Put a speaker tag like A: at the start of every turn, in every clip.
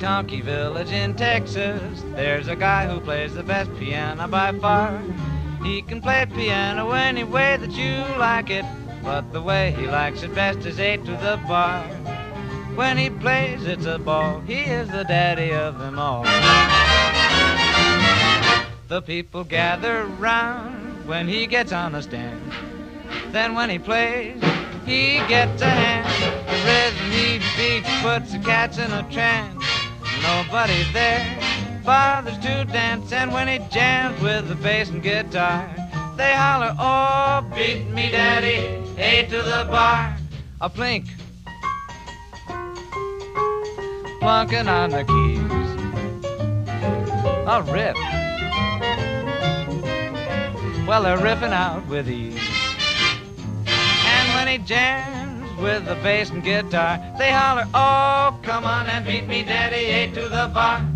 A: honky-tonky village in Texas, there's a guy who plays the best piano by far. He can play piano any way that you like it, but the way he likes it best is eight to the bar. When he plays, it's a ball. He is the daddy of them all. The people gather round when he gets on the stand. Then when he plays, he gets a hand. The rhythm he beats puts the cats in a trance nobody there. Father's to dance, and when he jams with the bass and guitar, they holler, oh, beat me, daddy, hey to the bar. A plink, plunking on the keys. A rip. well, they're riffing out with ease. And when he jams, with the bass and guitar. They holler, oh, come on and meet me, Daddy, eight to the bar.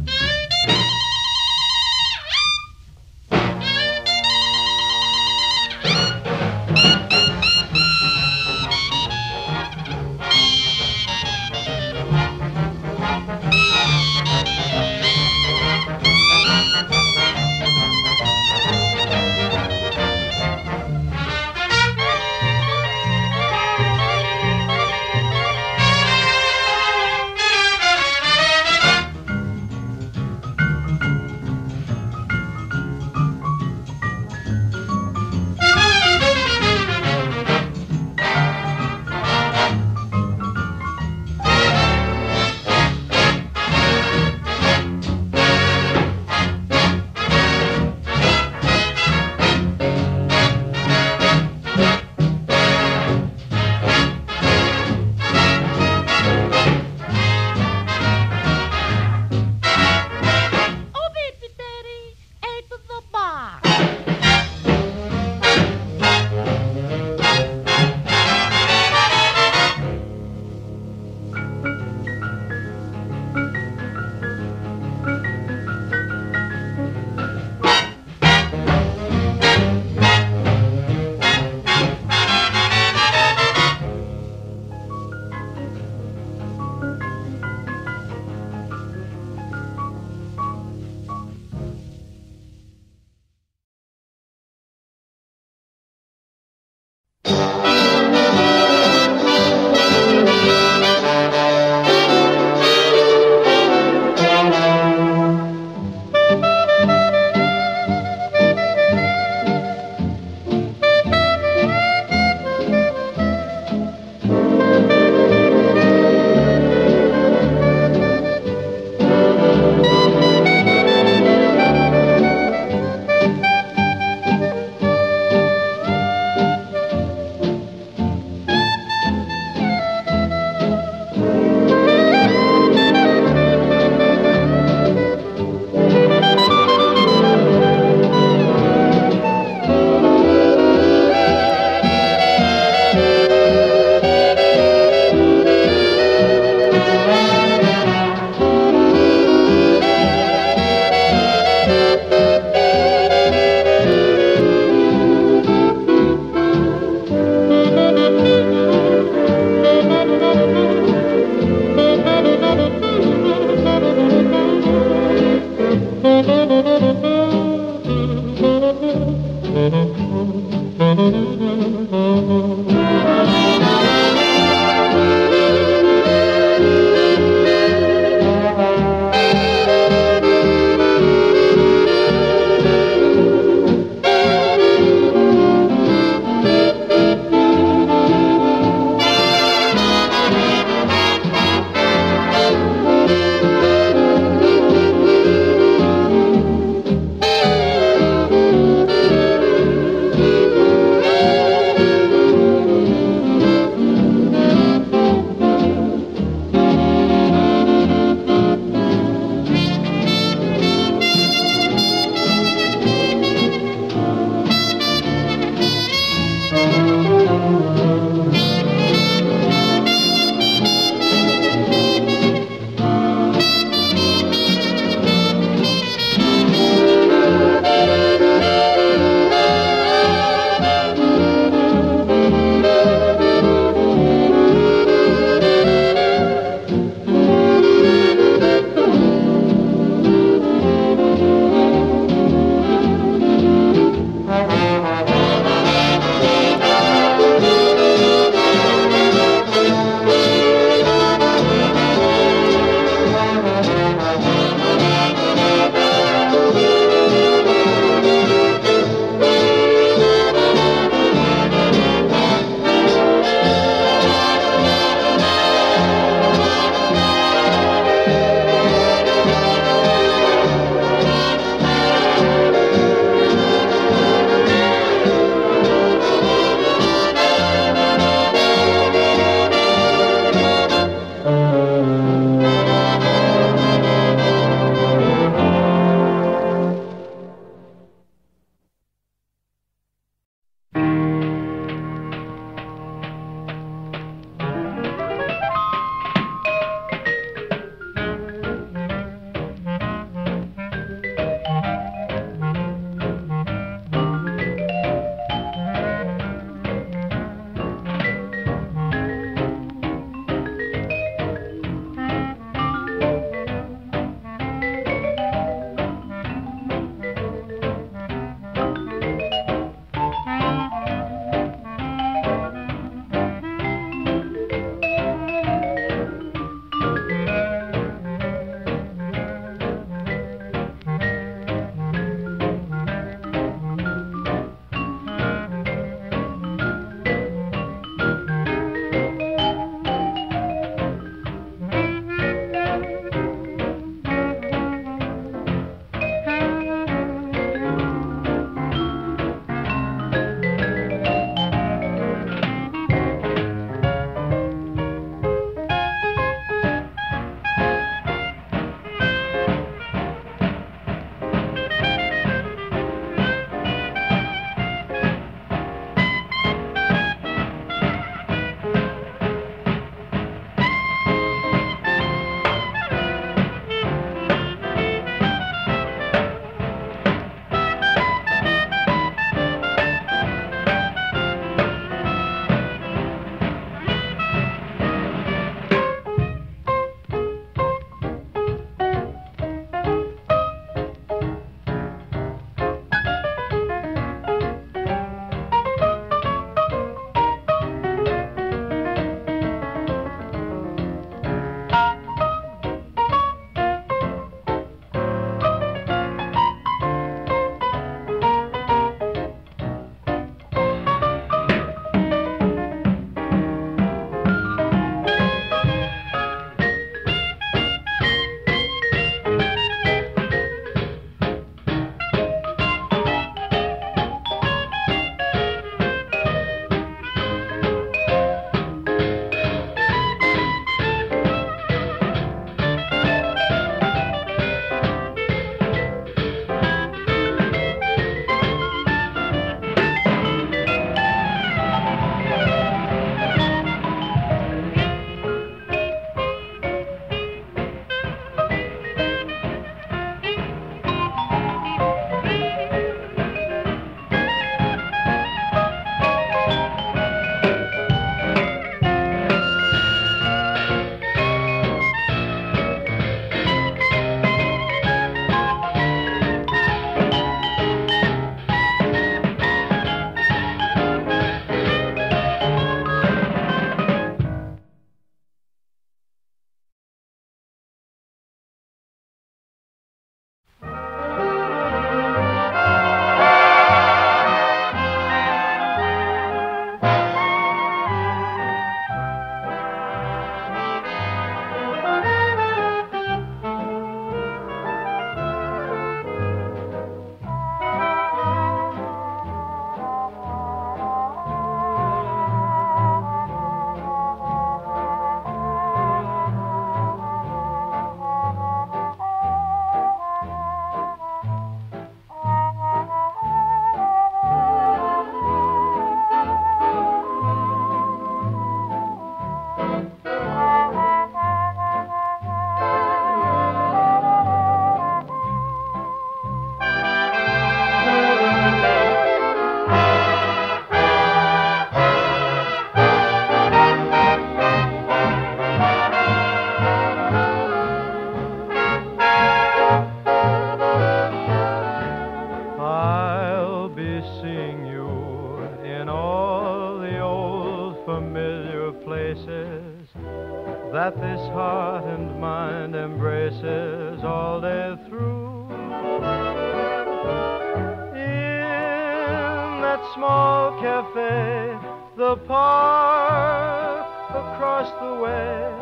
B: that small cafe, the park across the way,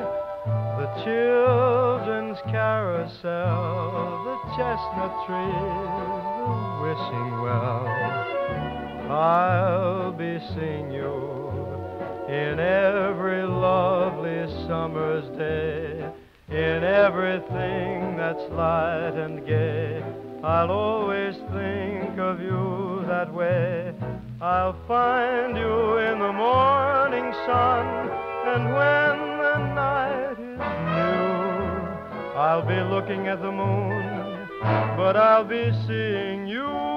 B: the children's carousel, the chestnut trees, the wishing well. I'll be seeing you in every lovely summer's day, in everything that's light and gay I'll always think of you that way. I'll find you in the morning sun, and when the night is new, I'll be looking at the moon, but I'll be seeing you.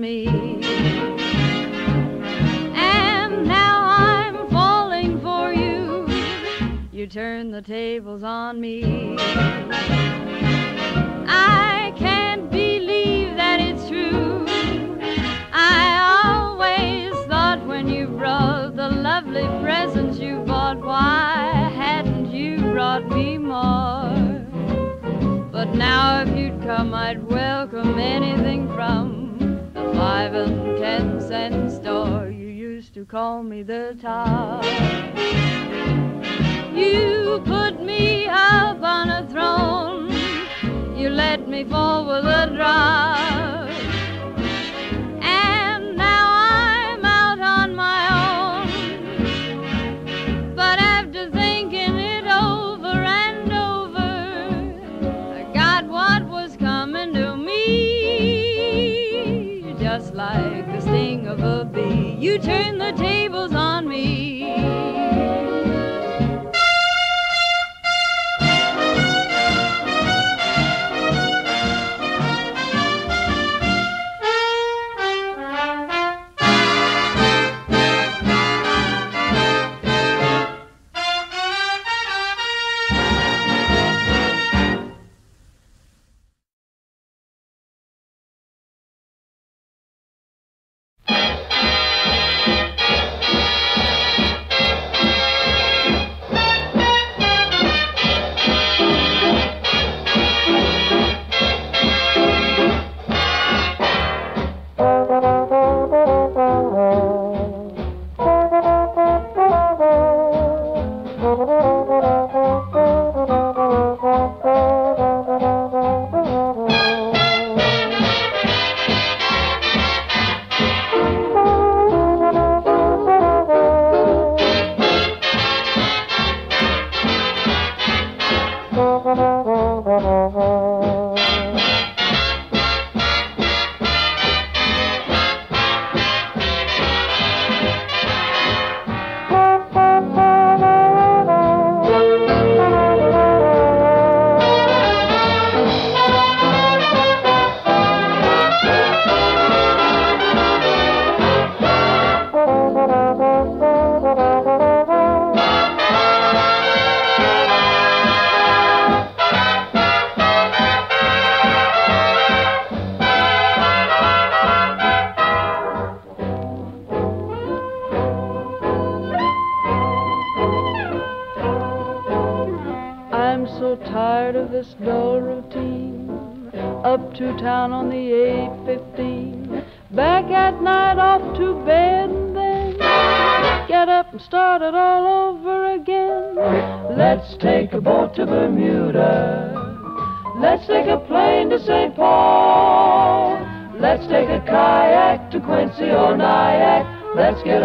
C: me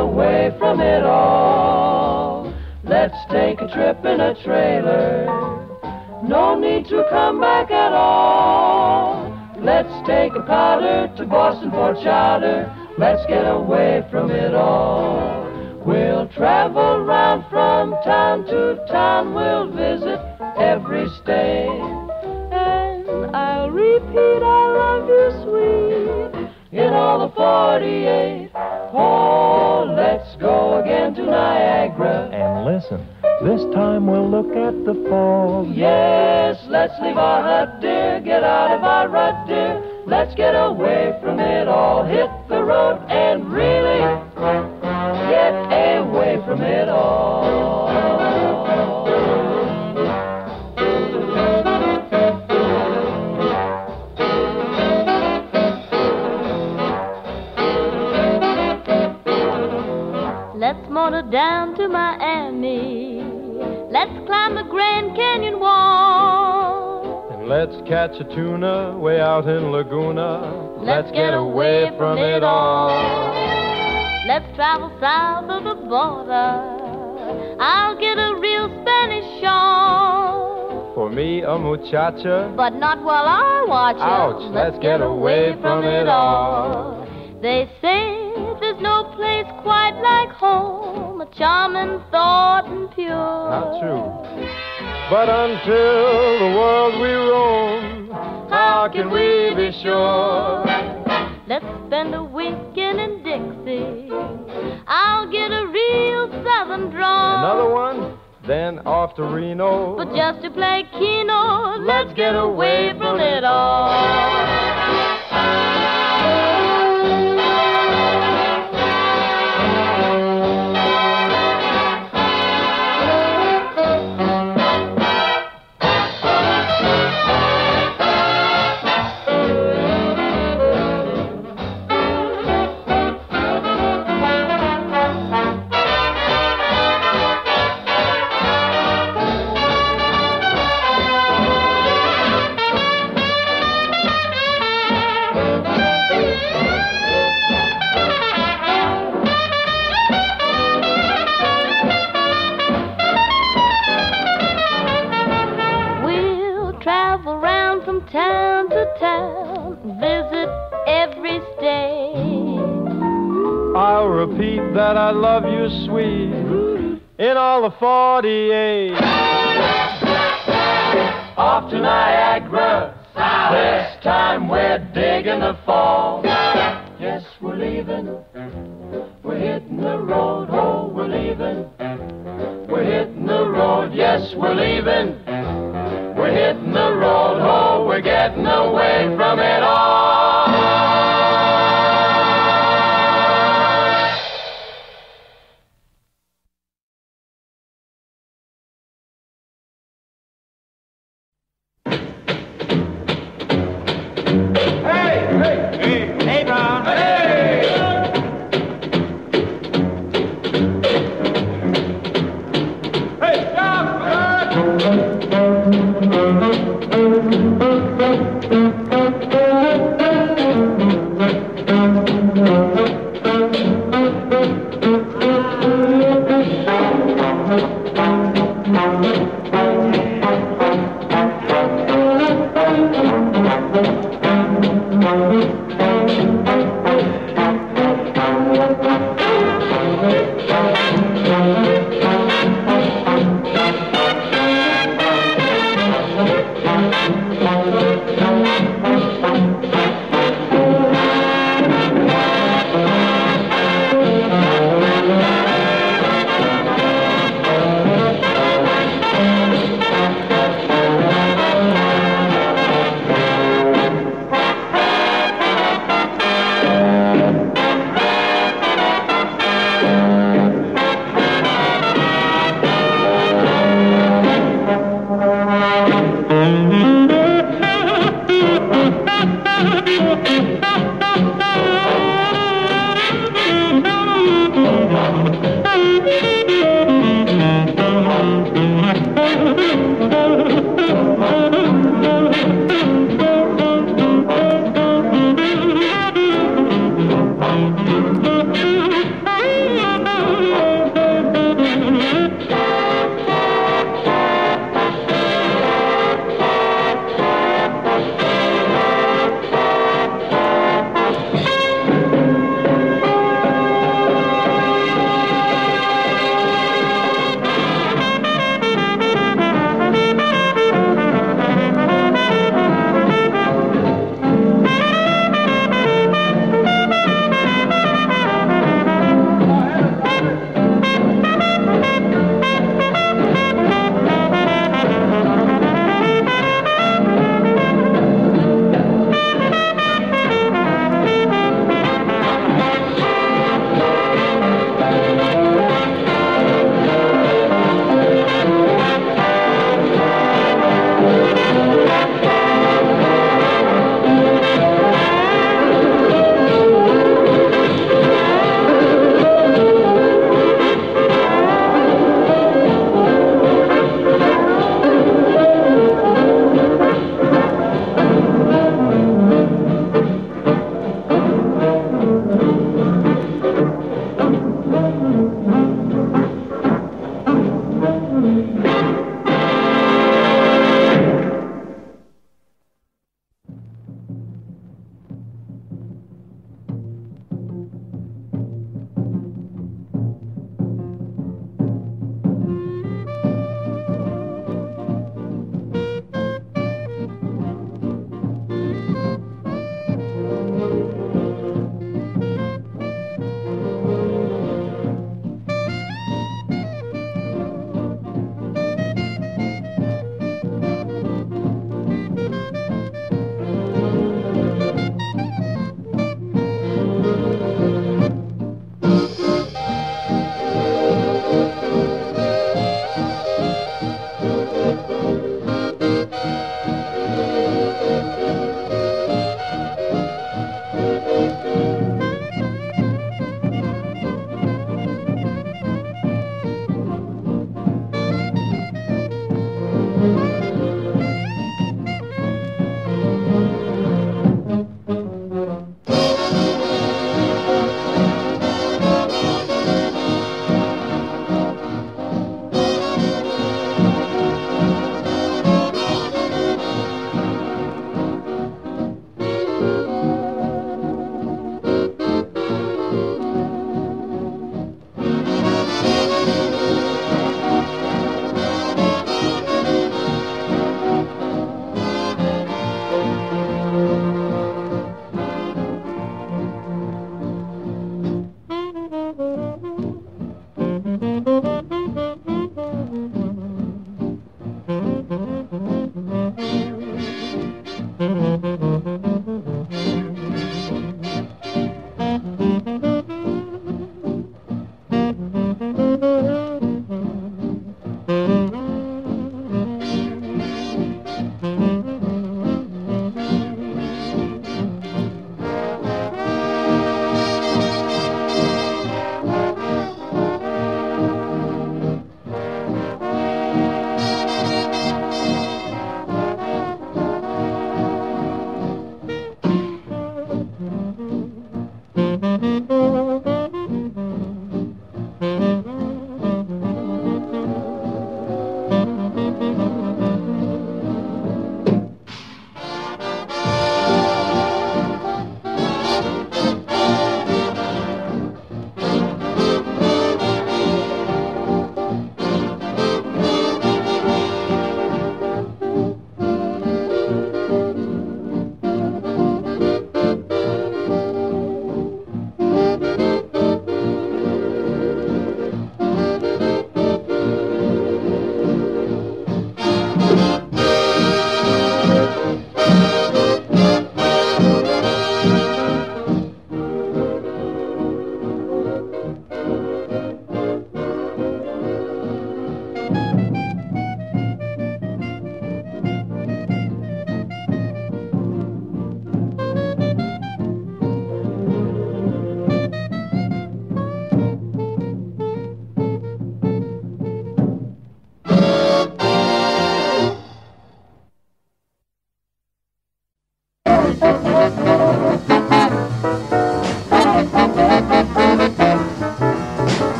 D: away from it all. Let's take a trip in a trailer. No need to come back at all. Let's take a powder to Boston for chowder. Let's get away from it all. We'll travel. away from it all. Hit the road and really get away from it all.
C: Let's motor down to Miami. Let's climb the Grand Canyon Wall.
B: And let's catch a tuna way out in Lagoon. Let's get away from it all.
C: Let's travel south of the border. I'll get a real Spanish shawl.
B: For me, a muchacha.
C: But not while I watch it. Ouch,
B: let's, let's get away from it all.
C: They say there's no place quite like home. A charming thought and pure. Not
B: true, but until. off to Reno.
C: But just to play Keno,
B: let's, let's get away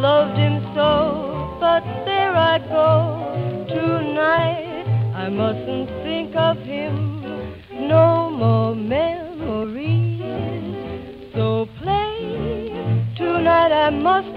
C: loved him so, but there I go. Tonight I mustn't think of him. No more memories. So play. Tonight I must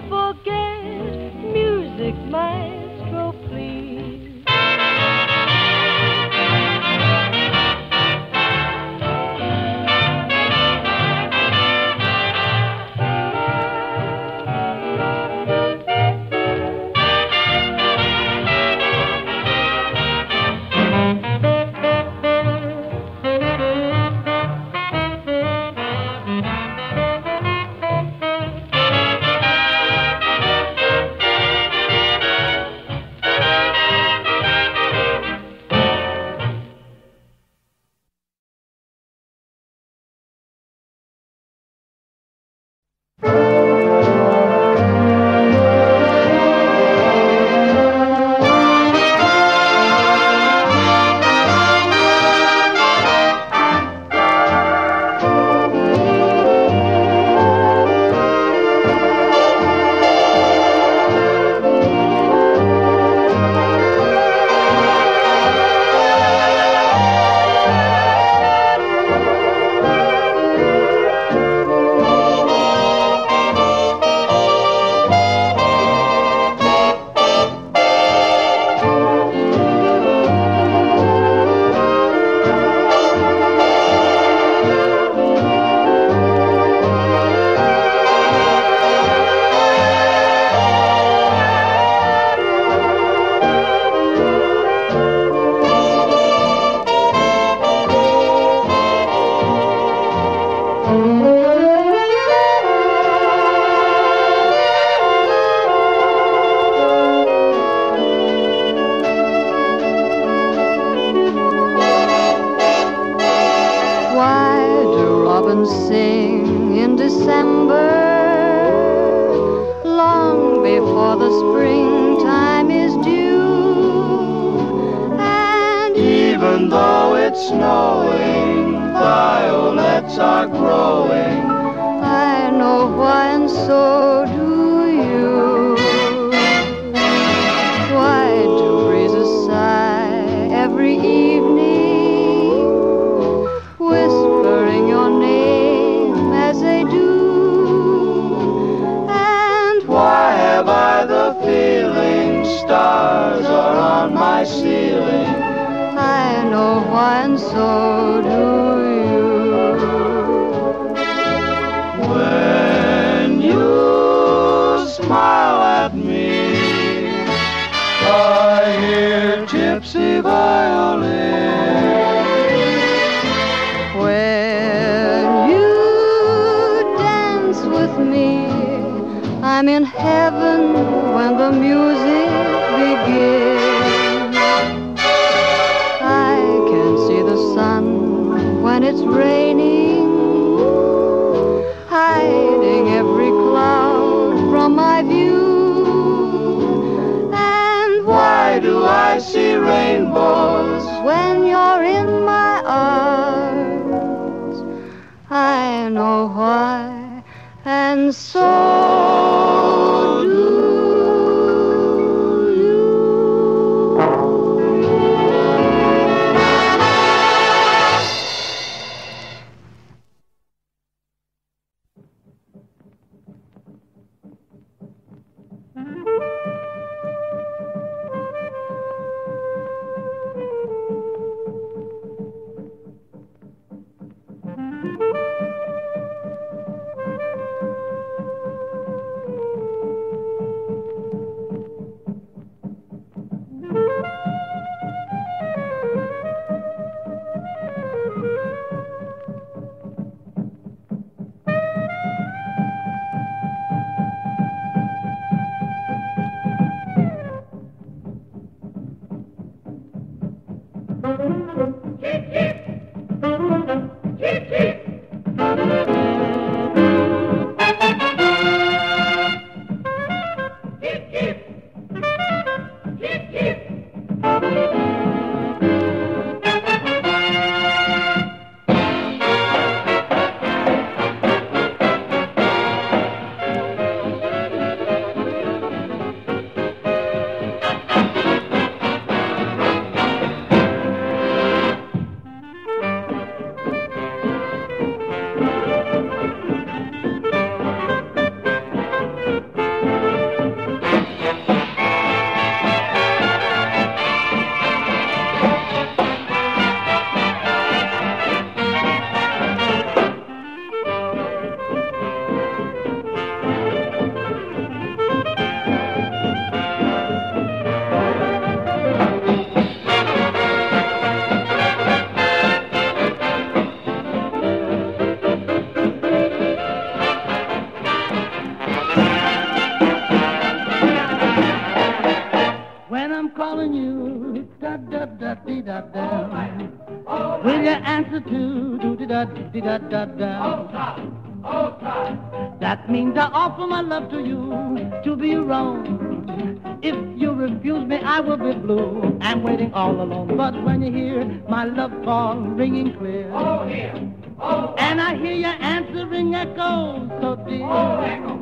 D: da da da. that means I offer my love to you, to be around. If you refuse me, I will be blue. I'm waiting all alone, but when you hear my love call ringing clear, oh, here. Oh, and I hear your answering echoes, so dear. Oh, echo.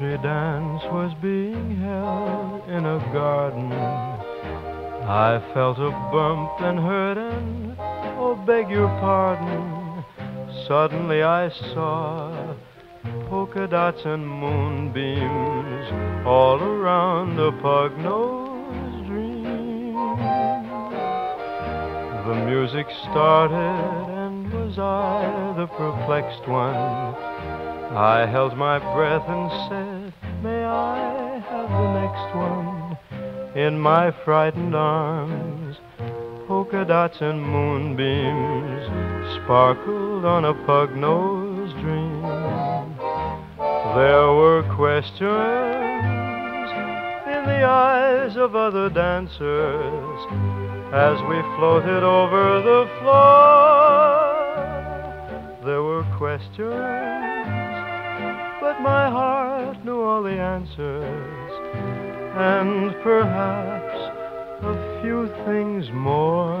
B: country dance was being held in a garden. I felt a bump and hurt and, oh, beg your pardon. Suddenly I saw polka dots and moonbeams all around a pug-nosed dream. The music started and was I the perplexed one? I held my breath and said, May I have the next one in my frightened arms? Polka dots and moonbeams sparkled on a pug nosed dream. There were questions in the eyes of other dancers as we floated over the floor. There were questions my heart knew all the answers, and perhaps a few things more.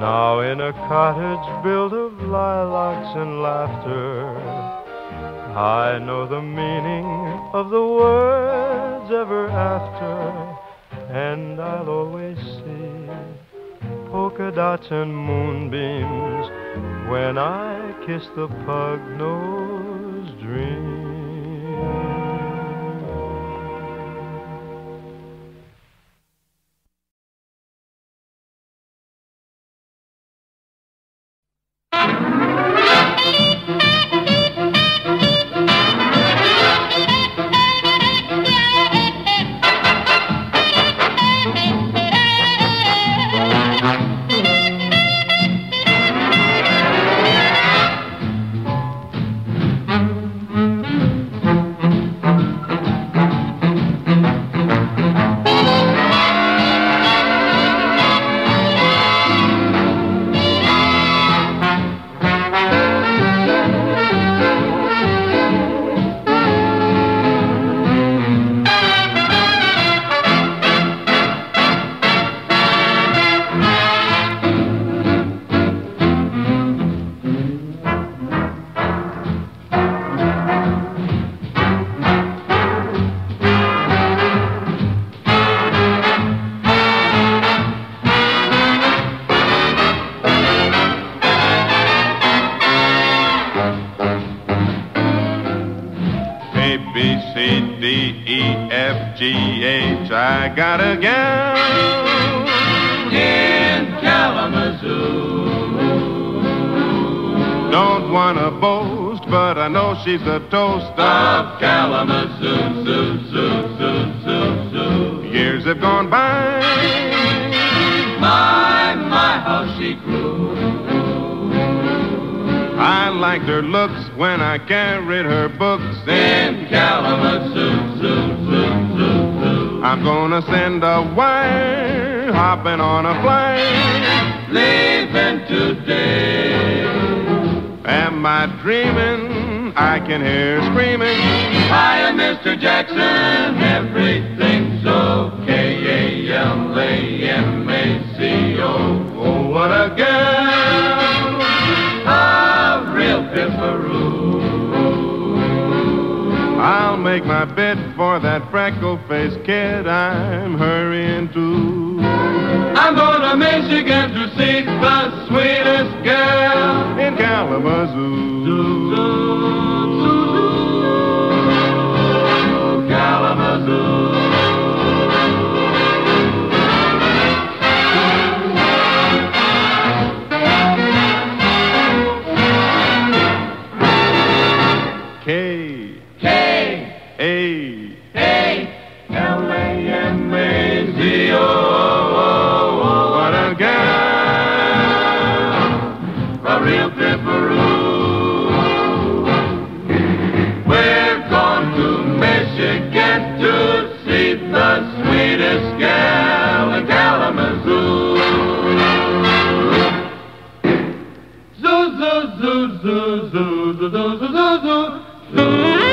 B: Now in a cottage built of lilacs and laughter, I know the meaning of the words ever after, and I'll always see polka dots and moonbeams when I kiss the pug nose dream.
D: she's the toast of Kalamazoo. Zoo, zoo, zoo, zoo, zoo. Years have gone by. My, my, how she grew. I liked her looks when I carried her books in,
A: in Kalamazoo. Zoo,
D: zoo, zoo, I'm gonna send a wire hopping on a flyer. can hear screaming. Hi, Mr. Jackson, everything's okay. A-L-A-M-A-C-O. Oh, what a gal, a real pimperoo. I'll make my bed for that freckle-faced kid I'm hurrying to. I'm going to Michigan to see the sweetest girl in Kalamazoo. Zoo, zoo.
B: do do do do do.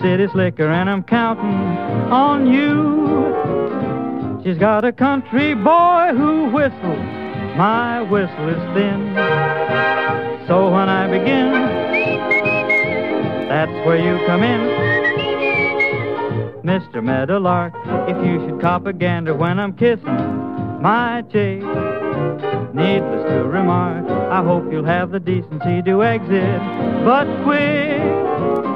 A: city slicker, and I'm counting on you. She's got a country boy who whistles. My whistle is thin. So when I begin, that's where you come in. Mr. Meadowlark, if you should cop a gander when I'm kissing my cheek. Needless to remark, I hope you'll have the decency to exit, but quick.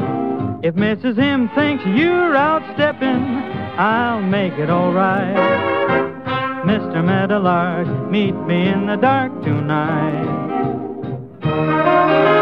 A: If Mrs. M thinks you're outstepping, I'll make it all right. Mr. Meadowlark, meet me in the dark tonight.